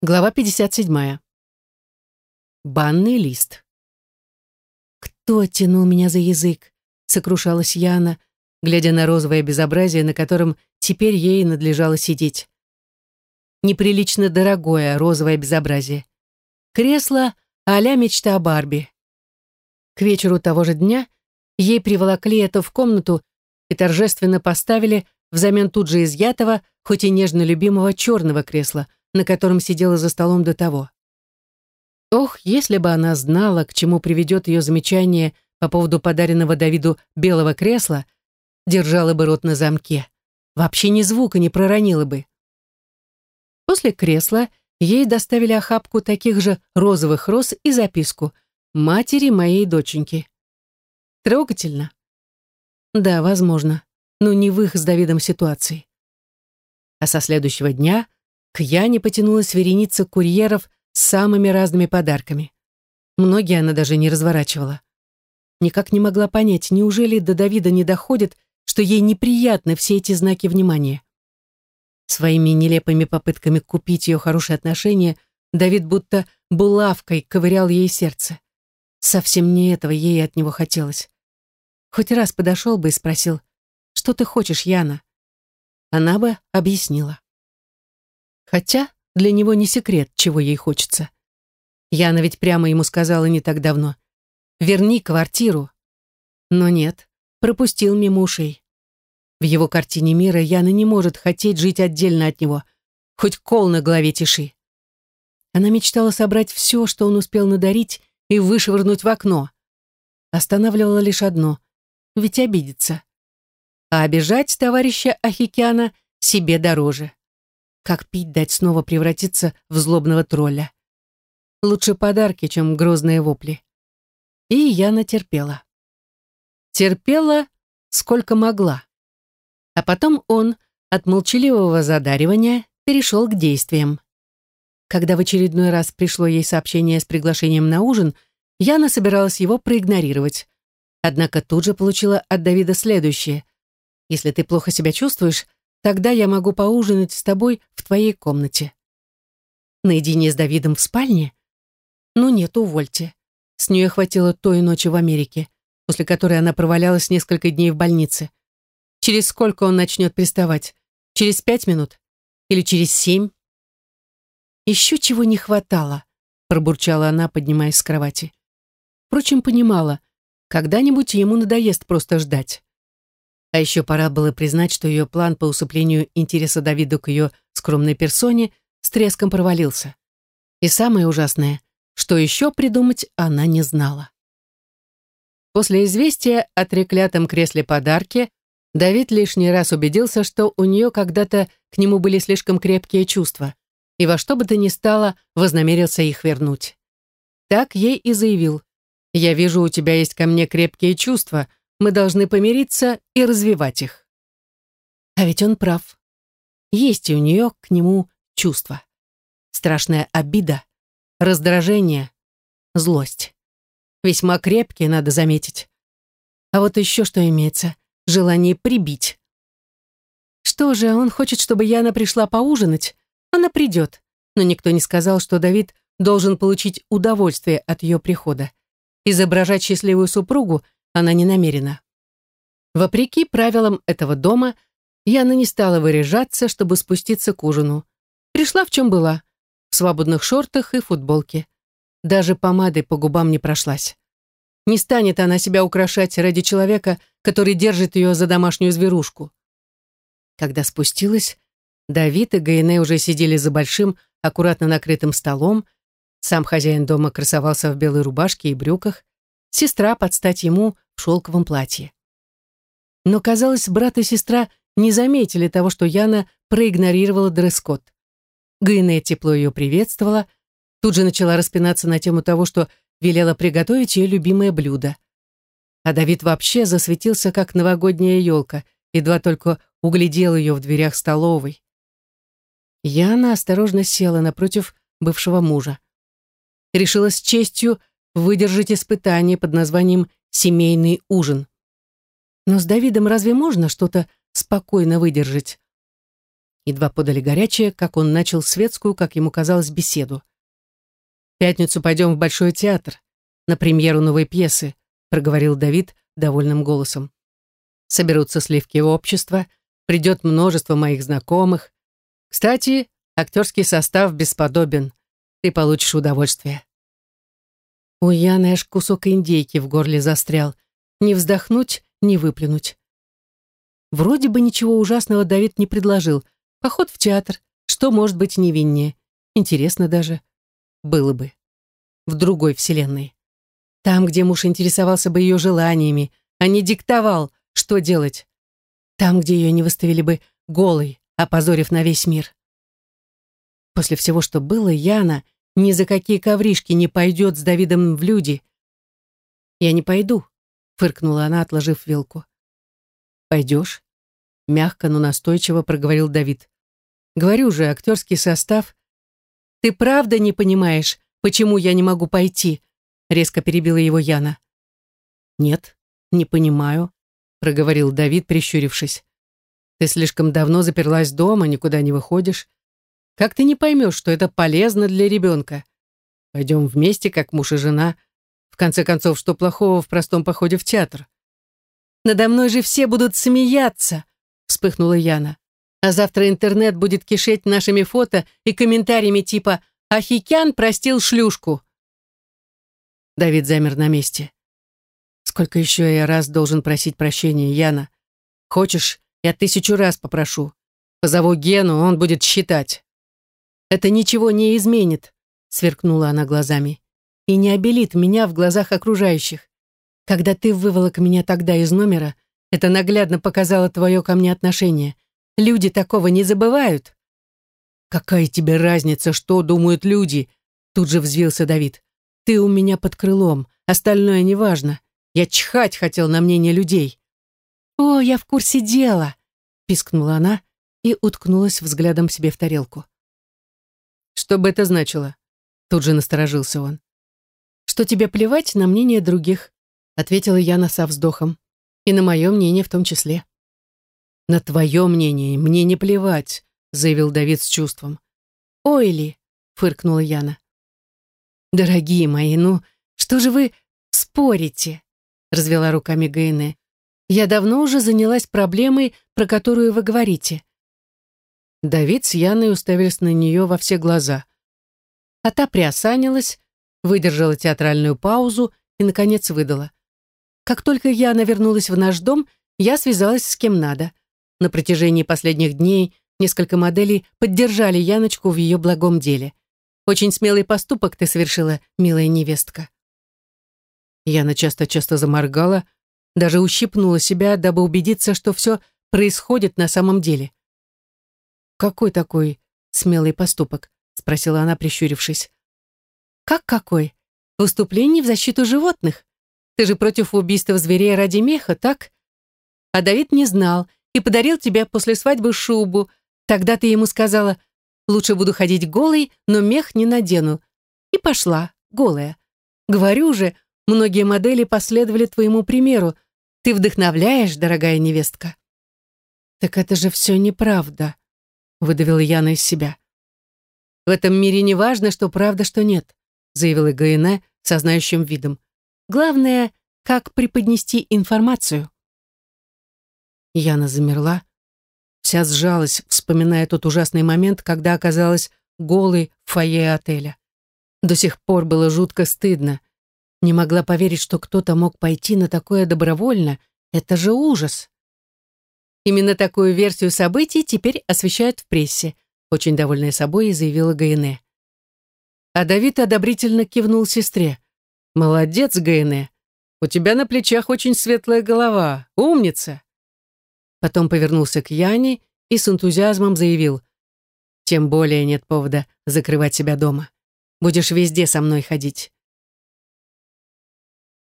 Глава 57. Банный лист. «Кто тянул меня за язык?» — сокрушалась Яна, глядя на розовое безобразие, на котором теперь ей надлежало сидеть. Неприлично дорогое розовое безобразие. Кресло а-ля мечта о Барби. К вечеру того же дня ей приволокли это в комнату и торжественно поставили взамен тут же изъятого, хоть и нежно любимого черного кресла — на котором сидела за столом до того. Ох, если бы она знала, к чему приведет ее замечание по поводу подаренного Давиду белого кресла, держала бы рот на замке. Вообще ни звука не проронила бы. После кресла ей доставили охапку таких же розовых роз и записку «Матери моей доченьки». Трогательно? Да, возможно, но не в их с Давидом ситуации. А со следующего дня к Яне потянулась вереница курьеров с самыми разными подарками. Многие она даже не разворачивала. Никак не могла понять, неужели до Давида не доходит, что ей неприятны все эти знаки внимания. Своими нелепыми попытками купить ее хорошие отношения Давид будто булавкой ковырял ей сердце. Совсем не этого ей от него хотелось. Хоть раз подошел бы и спросил, «Что ты хочешь, Яна?» Она бы объяснила. Хотя для него не секрет, чего ей хочется. Яна ведь прямо ему сказала не так давно. «Верни квартиру». Но нет, пропустил мимо ушей. В его картине мира Яна не может хотеть жить отдельно от него, хоть кол на голове тиши. Она мечтала собрать все, что он успел надарить, и вышвырнуть в окно. Останавливало лишь одно — ведь обидится. А обижать товарища Ахикяна себе дороже. Как пить дать снова превратиться в злобного тролля? Лучше подарки, чем грозные вопли. И я натерпела. Терпела, сколько могла. А потом он от молчаливого задаривания перешел к действиям. Когда в очередной раз пришло ей сообщение с приглашением на ужин, Яна собиралась его проигнорировать. Однако тут же получила от Давида следующее. «Если ты плохо себя чувствуешь, Тогда я могу поужинать с тобой в твоей комнате. Наедине с Давидом в спальне? Ну нет, увольте. С нее хватило той ночи в Америке, после которой она провалялась несколько дней в больнице. Через сколько он начнет приставать? Через пять минут? Или через семь? Еще чего не хватало, пробурчала она, поднимаясь с кровати. Впрочем, понимала, когда-нибудь ему надоест просто ждать. А еще пора было признать, что ее план по усыплению интереса Давида к ее скромной персоне с треском провалился. И самое ужасное, что еще придумать она не знала. После известия о треклятом кресле подарки Давид лишний раз убедился, что у нее когда-то к нему были слишком крепкие чувства, и во что бы то ни стало вознамерился их вернуть. Так ей и заявил. «Я вижу, у тебя есть ко мне крепкие чувства, мы должны помириться и развивать их. А ведь он прав. Есть у нее к нему чувства. Страшная обида, раздражение, злость. Весьма крепкие, надо заметить. А вот еще что имеется. Желание прибить. Что же, он хочет, чтобы Яна пришла поужинать? Она придет. Но никто не сказал, что Давид должен получить удовольствие от ее прихода. Изображать счастливую супругу — она не намерена. Вопреки правилам этого дома, Яна не стала выряжаться, чтобы спуститься к ужину. Пришла в чем была, в свободных шортах и футболке. Даже помадой по губам не прошлась. Не станет она себя украшать ради человека, который держит ее за домашнюю зверушку. Когда спустилась, Давид и Гайне уже сидели за большим, аккуратно накрытым столом, сам хозяин дома красовался в белой рубашке и брюках, сестра под стать ему шелковом платье. Но, казалось, брат и сестра не заметили того, что Яна проигнорировала дресс-код. Гайне тепло ее приветствовала, тут же начала распинаться на тему того, что велела приготовить ее любимое блюдо. А Давид вообще засветился, как новогодняя елка, едва только углядел ее в дверях столовой. Яна осторожно села напротив бывшего мужа. Решила с честью выдержать испытание под названием «семейный ужин». Но с Давидом разве можно что-то спокойно выдержать? Едва подали горячее, как он начал светскую, как ему казалось, беседу. «В пятницу пойдем в Большой театр, на премьеру новой пьесы», проговорил Давид довольным голосом. «Соберутся сливки общества, придет множество моих знакомых. Кстати, актерский состав бесподобен. Ты получишь удовольствие». У Яны аж кусок индейки в горле застрял. Не вздохнуть, не выплюнуть. Вроде бы ничего ужасного Давид не предложил — Поход в театр. Что может быть невиннее? Интересно даже. Было бы. В другой вселенной. Там, где муж интересовался бы ее желаниями, а не диктовал, что делать. Там, где ее не выставили бы голой, опозорив на весь мир. После всего, что было, Яна ни за какие ковришки не пойдет с Давидом в люди. «Я не пойду», — фыркнула она, отложив вилку. «Пойдешь?» Мягко, но настойчиво проговорил Давид. Говорю же, актерский состав. Ты правда не понимаешь, почему я не могу пойти? Резко перебила его Яна. Нет, не понимаю, проговорил Давид, прищурившись. Ты слишком давно заперлась дома, никуда не выходишь. Как ты не поймешь, что это полезно для ребенка? Пойдем вместе, как муж и жена. В конце концов, что плохого в простом походе в театр? Надо мной же все будут смеяться, вспыхнула Яна. А завтра интернет будет кишеть нашими фото и комментариями типа «Ахикян простил шлюшку». Давид замер на месте. «Сколько еще я раз должен просить прощения, Яна? Хочешь, я тысячу раз попрошу. Позову Гену, он будет считать». «Это ничего не изменит», — сверкнула она глазами, «и не обелит меня в глазах окружающих. Когда ты выволок меня тогда из номера, — это наглядно показало твое ко мне отношение. Люди такого не забывают. Какая тебе разница, что думают люди? Тут же взвился Давид. Ты у меня под крылом, остальное неважно. Я чихать хотел на мнение людей. О, я в курсе дела, пискнула она и уткнулась взглядом себе в тарелку. Что бы это значило? Тут же насторожился он. Что тебе плевать на мнение других, ответила Яна со вздохом. И на мое мнение в том числе. «На твое мнение мне не плевать», — заявил Давид с чувством. «Ой ли», — фыркнула Яна. «Дорогие мои, ну что же вы спорите?» — развела руками Гейне. «Я давно уже занялась проблемой, про которую вы говорите». Давид с Яной уставились на нее во все глаза. А та приосанилась, выдержала театральную паузу и, наконец, выдала. Как только я навернулась в наш дом, я связалась с кем надо. На протяжении последних дней несколько моделей поддержали Яночку в ее благом деле. Очень смелый поступок ты совершила, милая невестка. Яна часто-часто заморгала, даже ущипнула себя, дабы убедиться, что все происходит на самом деле. «Какой такой смелый поступок?» — спросила она, прищурившись. «Как какой? Выступление в защиту животных. Ты же против убийства зверей ради меха, так? А Давид не знал и подарил тебе после свадьбы шубу. Тогда ты ему сказала, лучше буду ходить голой, но мех не надену. И пошла, голая. Говорю же, многие модели последовали твоему примеру. Ты вдохновляешь, дорогая невестка. Так это же все неправда, выдавила Яна из себя. В этом мире не важно, что правда, что нет, заявила Гаина со знающим видом. Главное, как преподнести информацию. Яна замерла, вся сжалась, вспоминая тот ужасный момент, когда оказалась голой в фойе отеля. До сих пор было жутко стыдно. Не могла поверить, что кто-то мог пойти на такое добровольно. Это же ужас. Именно такую версию событий теперь освещают в прессе, очень довольная собой заявила Гайне. А Давид одобрительно кивнул сестре. «Молодец, Гейне. У тебя на плечах очень светлая голова. Умница!» Потом повернулся к Яне и с энтузиазмом заявил. «Тем более нет повода закрывать себя дома. Будешь везде со мной ходить.